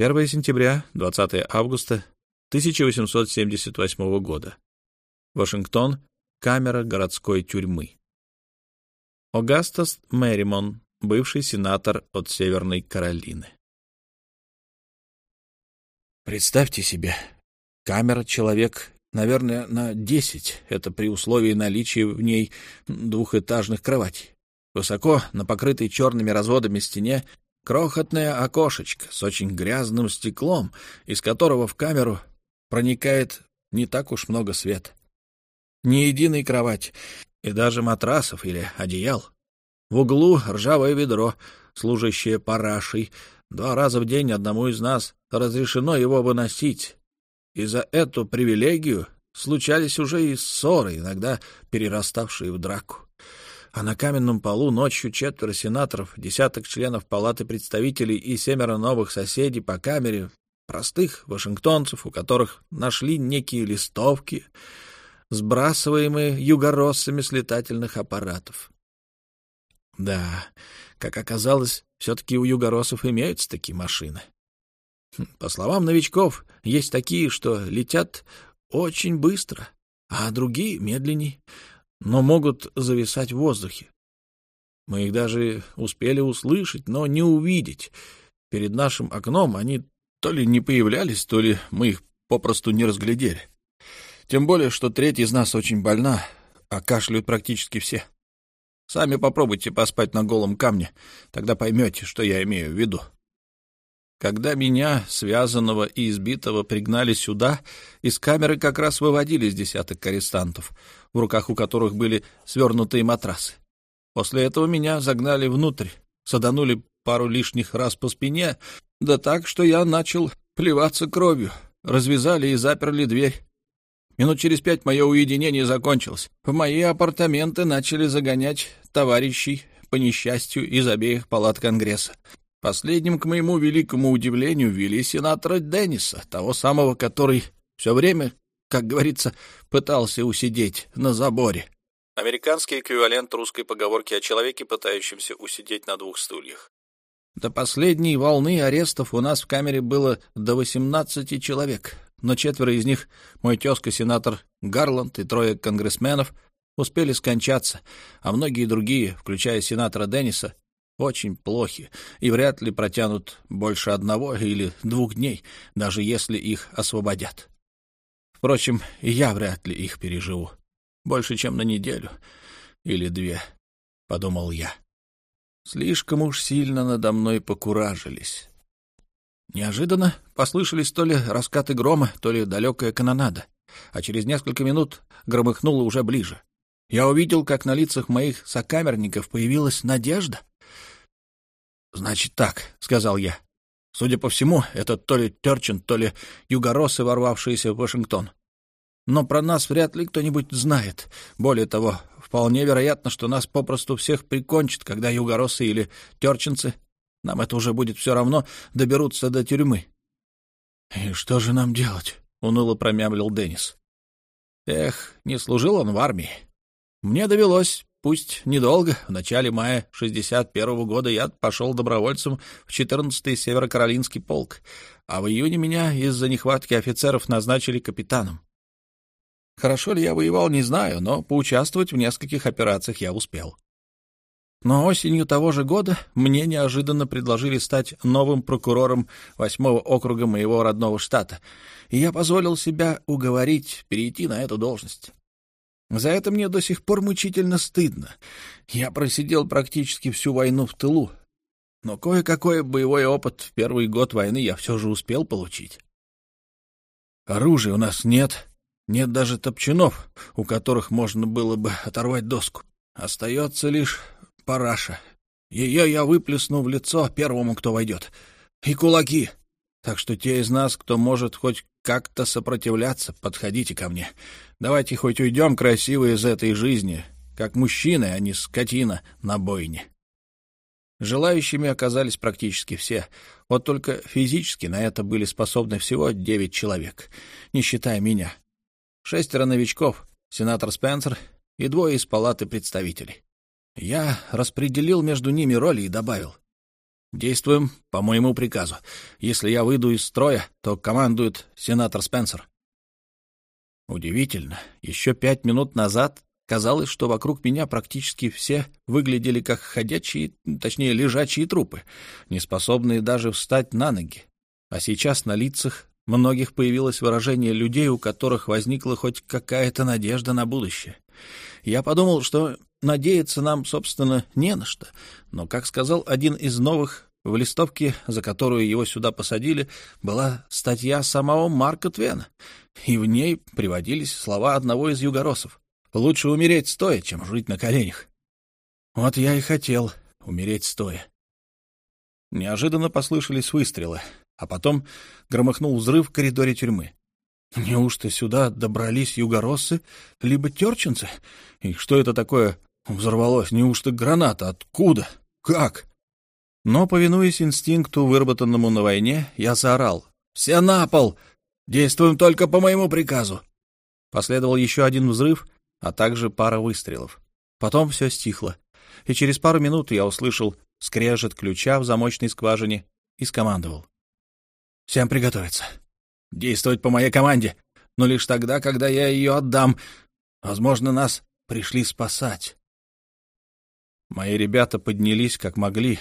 1 сентября, 20 августа 1878 года. Вашингтон, камера городской тюрьмы. Огастас Мэримон, бывший сенатор от Северной Каролины. Представьте себе, камера человек, наверное, на десять, это при условии наличия в ней двухэтажных кроватей. Высоко, на покрытой черными разводами стене, крохотное окошечко с очень грязным стеклом, из которого в камеру проникает не так уж много света. Ни единой кровати, и даже матрасов или одеял. В углу ржавое ведро, служащее парашей. Два раза в день одному из нас разрешено его выносить. И за эту привилегию случались уже и ссоры, иногда перераставшие в драку. А на каменном полу ночью четверо сенаторов, десяток членов Палаты представителей и семеро новых соседей по камере, простых вашингтонцев, у которых нашли некие листовки, сбрасываемые югороссами с летательных аппаратов. Да, как оказалось, все-таки у югоросов имеются такие машины. Хм, по словам новичков, есть такие, что летят очень быстро, а другие — медленней, но могут зависать в воздухе. Мы их даже успели услышать, но не увидеть. Перед нашим окном они то ли не появлялись, то ли мы их попросту не разглядели. Тем более, что треть из нас очень больна, а кашляют практически все. Сами попробуйте поспать на голом камне, тогда поймете, что я имею в виду. Когда меня, связанного и избитого, пригнали сюда, из камеры как раз выводились десяток арестантов, в руках у которых были свернутые матрасы. После этого меня загнали внутрь, саданули пару лишних раз по спине, да так, что я начал плеваться кровью, развязали и заперли дверь. Минут через пять мое уединение закончилось. В мои апартаменты начали загонять товарищей, по несчастью, из обеих палат Конгресса. Последним, к моему великому удивлению, ввели сенатора Денниса, того самого, который все время, как говорится, пытался усидеть на заборе. Американский эквивалент русской поговорки о человеке, пытающемся усидеть на двух стульях. До последней волны арестов у нас в камере было до 18 человек но четверо из них, мой тезка, сенатор Гарланд и трое конгрессменов, успели скончаться, а многие другие, включая сенатора Денниса, очень плохи и вряд ли протянут больше одного или двух дней, даже если их освободят. Впрочем, я вряд ли их переживу. Больше, чем на неделю или две, — подумал я. Слишком уж сильно надо мной покуражились. Неожиданно послышались то ли раскаты грома, то ли далекая канонада, а через несколько минут громыхнуло уже ближе. Я увидел, как на лицах моих сокамерников появилась надежда. «Значит так», — сказал я. «Судя по всему, это то ли Терчин, то ли югоросы, ворвавшиеся в Вашингтон. Но про нас вряд ли кто-нибудь знает. Более того, вполне вероятно, что нас попросту всех прикончат, когда югоросы или терчинцы нам это уже будет все равно, доберутся до тюрьмы. — И что же нам делать? — уныло промямлил Деннис. Эх, не служил он в армии. Мне довелось, пусть недолго, в начале мая 61-го года я пошел добровольцем в 14-й Северо-Каролинский полк, а в июне меня из-за нехватки офицеров назначили капитаном. Хорошо ли я воевал, не знаю, но поучаствовать в нескольких операциях я успел. Но осенью того же года мне неожиданно предложили стать новым прокурором восьмого округа моего родного штата, и я позволил себя уговорить перейти на эту должность. За это мне до сих пор мучительно стыдно. Я просидел практически всю войну в тылу, но кое-какой боевой опыт в первый год войны я все же успел получить. Оружия у нас нет, нет даже топчанов, у которых можно было бы оторвать доску. Остается лишь параша. Ее я выплесну в лицо первому, кто войдет. И кулаки. Так что те из нас, кто может хоть как-то сопротивляться, подходите ко мне. Давайте хоть уйдем красиво из этой жизни, как мужчины, а не скотина на бойне. Желающими оказались практически все. Вот только физически на это были способны всего девять человек, не считая меня. Шестеро новичков, сенатор Спенсер и двое из палаты представителей. Я распределил между ними роли и добавил. Действуем по моему приказу. Если я выйду из строя, то командует сенатор Спенсер. Удивительно. Еще пять минут назад казалось, что вокруг меня практически все выглядели как ходячие, точнее, лежачие трупы, не способные даже встать на ноги. А сейчас на лицах многих появилось выражение людей, у которых возникла хоть какая-то надежда на будущее. Я подумал, что надеяться нам, собственно, не на что. Но, как сказал один из новых, в листовке, за которую его сюда посадили, была статья самого Марка Твена, и в ней приводились слова одного из югоросов. «Лучше умереть стоя, чем жить на коленях». Вот я и хотел умереть стоя. Неожиданно послышались выстрелы, а потом громыхнул взрыв в коридоре тюрьмы. Неужто сюда добрались югороссы, либо терченцы? И что это такое Взорвалось. Неужто граната? Откуда? Как? Но, повинуясь инстинкту, выработанному на войне, я заорал. «Все на пол! Действуем только по моему приказу!» Последовал еще один взрыв, а также пара выстрелов. Потом все стихло, и через пару минут я услышал скрежет ключа в замочной скважине и скомандовал. «Всем приготовиться. Действовать по моей команде, но лишь тогда, когда я ее отдам. Возможно, нас пришли спасать. Мои ребята поднялись как могли.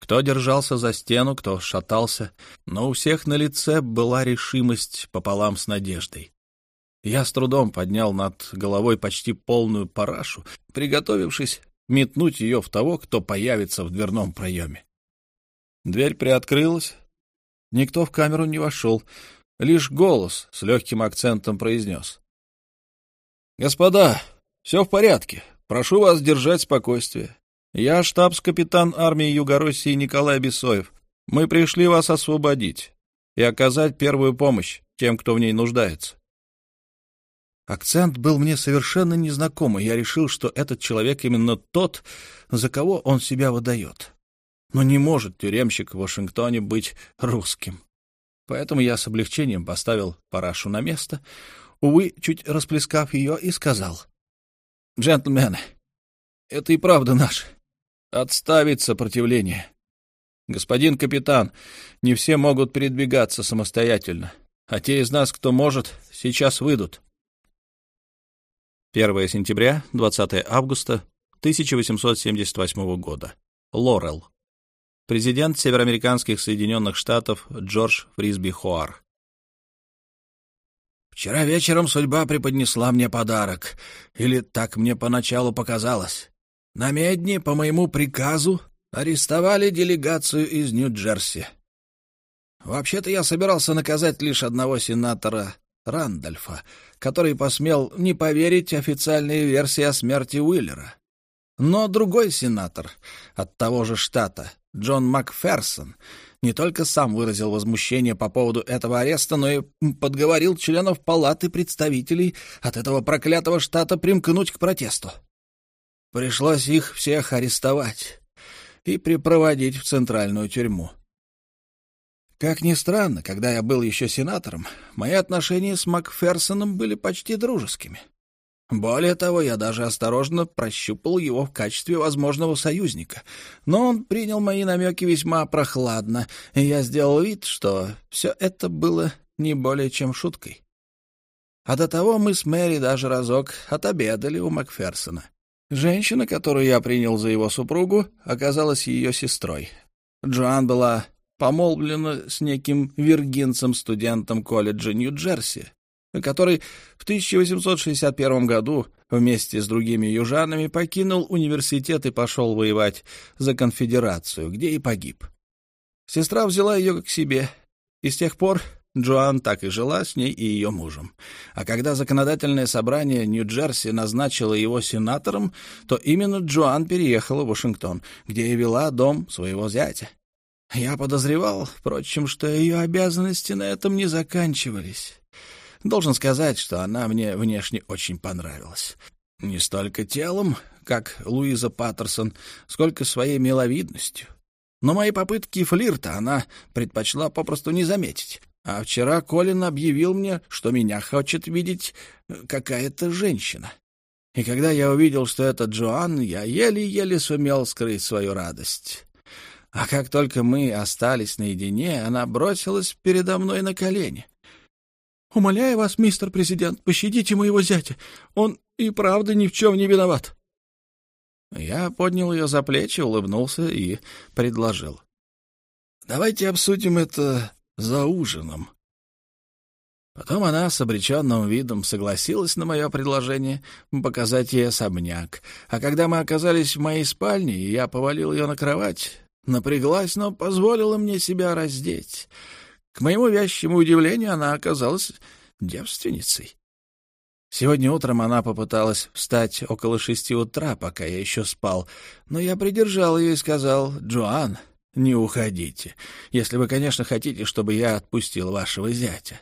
Кто держался за стену, кто шатался, но у всех на лице была решимость пополам с надеждой. Я с трудом поднял над головой почти полную парашу, приготовившись метнуть ее в того, кто появится в дверном проеме. Дверь приоткрылась. Никто в камеру не вошел. Лишь голос с легким акцентом произнес. — Господа, все в порядке. Прошу вас держать спокойствие. Я штабс-капитан армии Юго-России Николай Бесоев. Мы пришли вас освободить и оказать первую помощь тем, кто в ней нуждается. Акцент был мне совершенно незнакомый. Я решил, что этот человек именно тот, за кого он себя выдает. Но не может тюремщик в Вашингтоне быть русским. Поэтому я с облегчением поставил парашу на место, увы, чуть расплескав ее, и сказал. «Джентльмены, это и правда наш отставить сопротивление. Господин капитан, не все могут передвигаться самостоятельно, а те из нас, кто может, сейчас выйдут. 1 сентября, 20 августа 1878 года. Лорел. Президент североамериканских Соединенных Штатов Джордж Фрисби Хоар. Вчера вечером судьба преподнесла мне подарок, или так мне поначалу показалось. На Медне, по моему приказу, арестовали делегацию из Нью-Джерси. Вообще-то я собирался наказать лишь одного сенатора Рандольфа, который посмел не поверить официальной версии о смерти Уиллера. Но другой сенатор от того же штата, Джон Макферсон, не только сам выразил возмущение по поводу этого ареста, но и подговорил членов палаты представителей от этого проклятого штата примкнуть к протесту. Пришлось их всех арестовать и припроводить в центральную тюрьму. Как ни странно, когда я был еще сенатором, мои отношения с Макферсоном были почти дружескими. Более того, я даже осторожно прощупал его в качестве возможного союзника, но он принял мои намеки весьма прохладно, и я сделал вид, что все это было не более чем шуткой. А до того мы с Мэри даже разок отобедали у Макферсона. Женщина, которую я принял за его супругу, оказалась ее сестрой. Джоан была помолвлена с неким виргинцем-студентом колледжа Нью-Джерси, который в 1861 году вместе с другими южанами покинул университет и пошел воевать за конфедерацию, где и погиб. Сестра взяла ее к себе, и с тех пор Джоан так и жила с ней и ее мужем. А когда законодательное собрание Нью-Джерси назначило его сенатором, то именно Джоан переехала в Вашингтон, где и вела дом своего зятя. Я подозревал, впрочем, что ее обязанности на этом не заканчивались. Должен сказать, что она мне внешне очень понравилась. Не столько телом, как Луиза Паттерсон, сколько своей миловидностью. Но мои попытки флирта она предпочла попросту не заметить. А вчера Колин объявил мне, что меня хочет видеть э, какая-то женщина. И когда я увидел, что это Джоан, я еле-еле сумел скрыть свою радость. А как только мы остались наедине, она бросилась передо мной на колени. «Умоляю вас, мистер президент, пощадите моего зятя. Он и правда ни в чем не виноват». Я поднял ее за плечи, улыбнулся и предложил. «Давайте обсудим это за ужином». Потом она с обреченным видом согласилась на мое предложение показать ей особняк. А когда мы оказались в моей спальне, я повалил ее на кровать, напряглась, но позволила мне себя раздеть. К моему вящему удивлению, она оказалась девственницей. Сегодня утром она попыталась встать около шести утра, пока я еще спал, но я придержал ее и сказал, «Джоан, не уходите, если вы, конечно, хотите, чтобы я отпустил вашего зятя».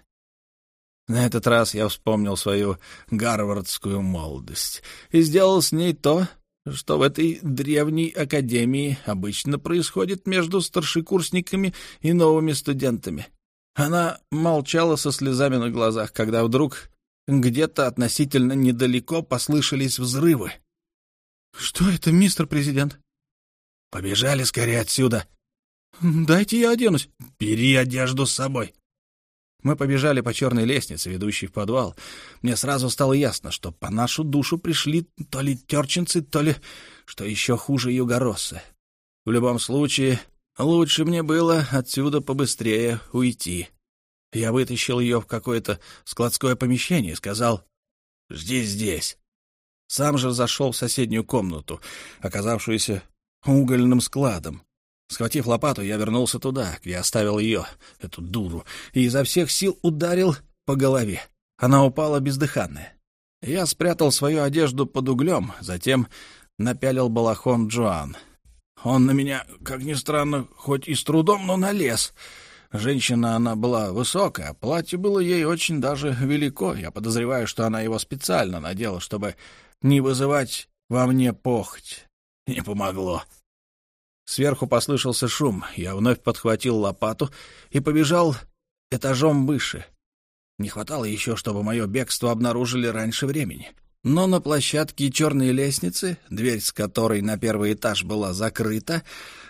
На этот раз я вспомнил свою гарвардскую молодость и сделал с ней то, что в этой древней академии обычно происходит между старшекурсниками и новыми студентами. Она молчала со слезами на глазах, когда вдруг где-то относительно недалеко послышались взрывы. «Что это, мистер президент?» «Побежали скорее отсюда!» «Дайте я оденусь!» «Бери одежду с собой!» Мы побежали по черной лестнице, ведущей в подвал. Мне сразу стало ясно, что по нашу душу пришли то ли терченцы, то ли, что еще хуже, югороссы. В любом случае, лучше мне было отсюда побыстрее уйти. Я вытащил ее в какое-то складское помещение и сказал «Жди здесь». Сам же зашел в соседнюю комнату, оказавшуюся угольным складом. Схватив лопату, я вернулся туда, где оставил ее, эту дуру, и изо всех сил ударил по голове. Она упала бездыханная. Я спрятал свою одежду под углем, затем напялил балахон Джоан. Он на меня, как ни странно, хоть и с трудом, но налез. Женщина она была высокая, платье было ей очень даже велико. Я подозреваю, что она его специально надела, чтобы не вызывать во мне похоть. Не помогло. Сверху послышался шум. Я вновь подхватил лопату и побежал этажом выше. Не хватало еще, чтобы мое бегство обнаружили раньше времени. Но на площадке черной лестницы, дверь с которой на первый этаж была закрыта,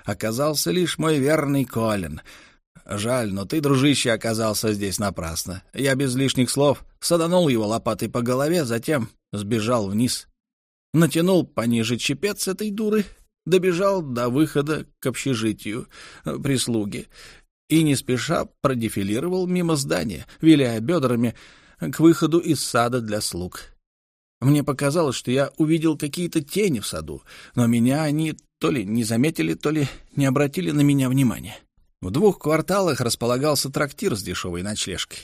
оказался лишь мой верный Колин. Жаль, но ты, дружище, оказался здесь напрасно. Я без лишних слов саданул его лопатой по голове, затем сбежал вниз. Натянул пониже чепец этой дуры добежал до выхода к общежитию э, прислуги и не спеша продефилировал мимо здания, виляя бедрами к выходу из сада для слуг. Мне показалось, что я увидел какие-то тени в саду, но меня они то ли не заметили, то ли не обратили на меня внимания. В двух кварталах располагался трактир с дешевой ночлежкой.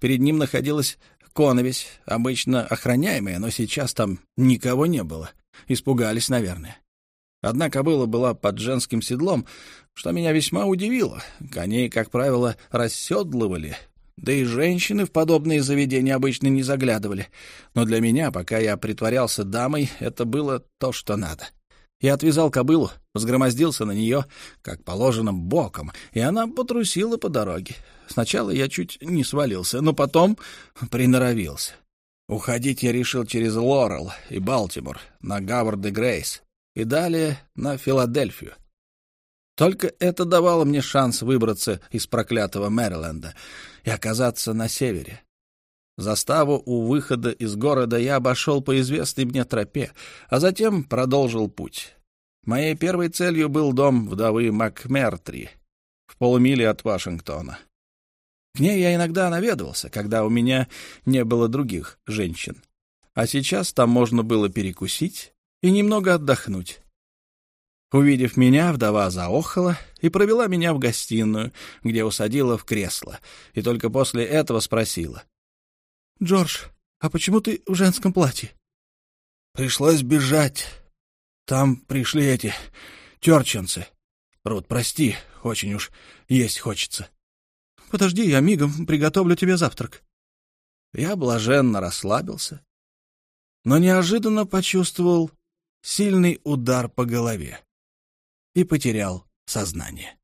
Перед ним находилась коновесь, обычно охраняемая, но сейчас там никого не было. Испугались, наверное. Одна кобыла была под женским седлом, что меня весьма удивило. Коней, как правило, расседлывали, да и женщины в подобные заведения обычно не заглядывали. Но для меня, пока я притворялся дамой, это было то, что надо. Я отвязал кобылу, взгромоздился на нее, как положено, боком, и она потрусила по дороге. Сначала я чуть не свалился, но потом приноровился. Уходить я решил через Лорел и Балтимор на Гавард и Грейс и далее на Филадельфию. Только это давало мне шанс выбраться из проклятого Мэриленда и оказаться на севере. Заставу у выхода из города я обошел по известной мне тропе, а затем продолжил путь. Моей первой целью был дом вдовы МакМертри в полумиле от Вашингтона. К ней я иногда наведывался, когда у меня не было других женщин. А сейчас там можно было перекусить, и немного отдохнуть. Увидев меня, вдова заохала и провела меня в гостиную, где усадила в кресло, и только после этого спросила. — Джордж, а почему ты в женском платье? — Пришлось бежать. Там пришли эти терченцы. Рут, прости, очень уж есть хочется. — Подожди, я мигом приготовлю тебе завтрак. Я блаженно расслабился, но неожиданно почувствовал сильный удар по голове и потерял сознание.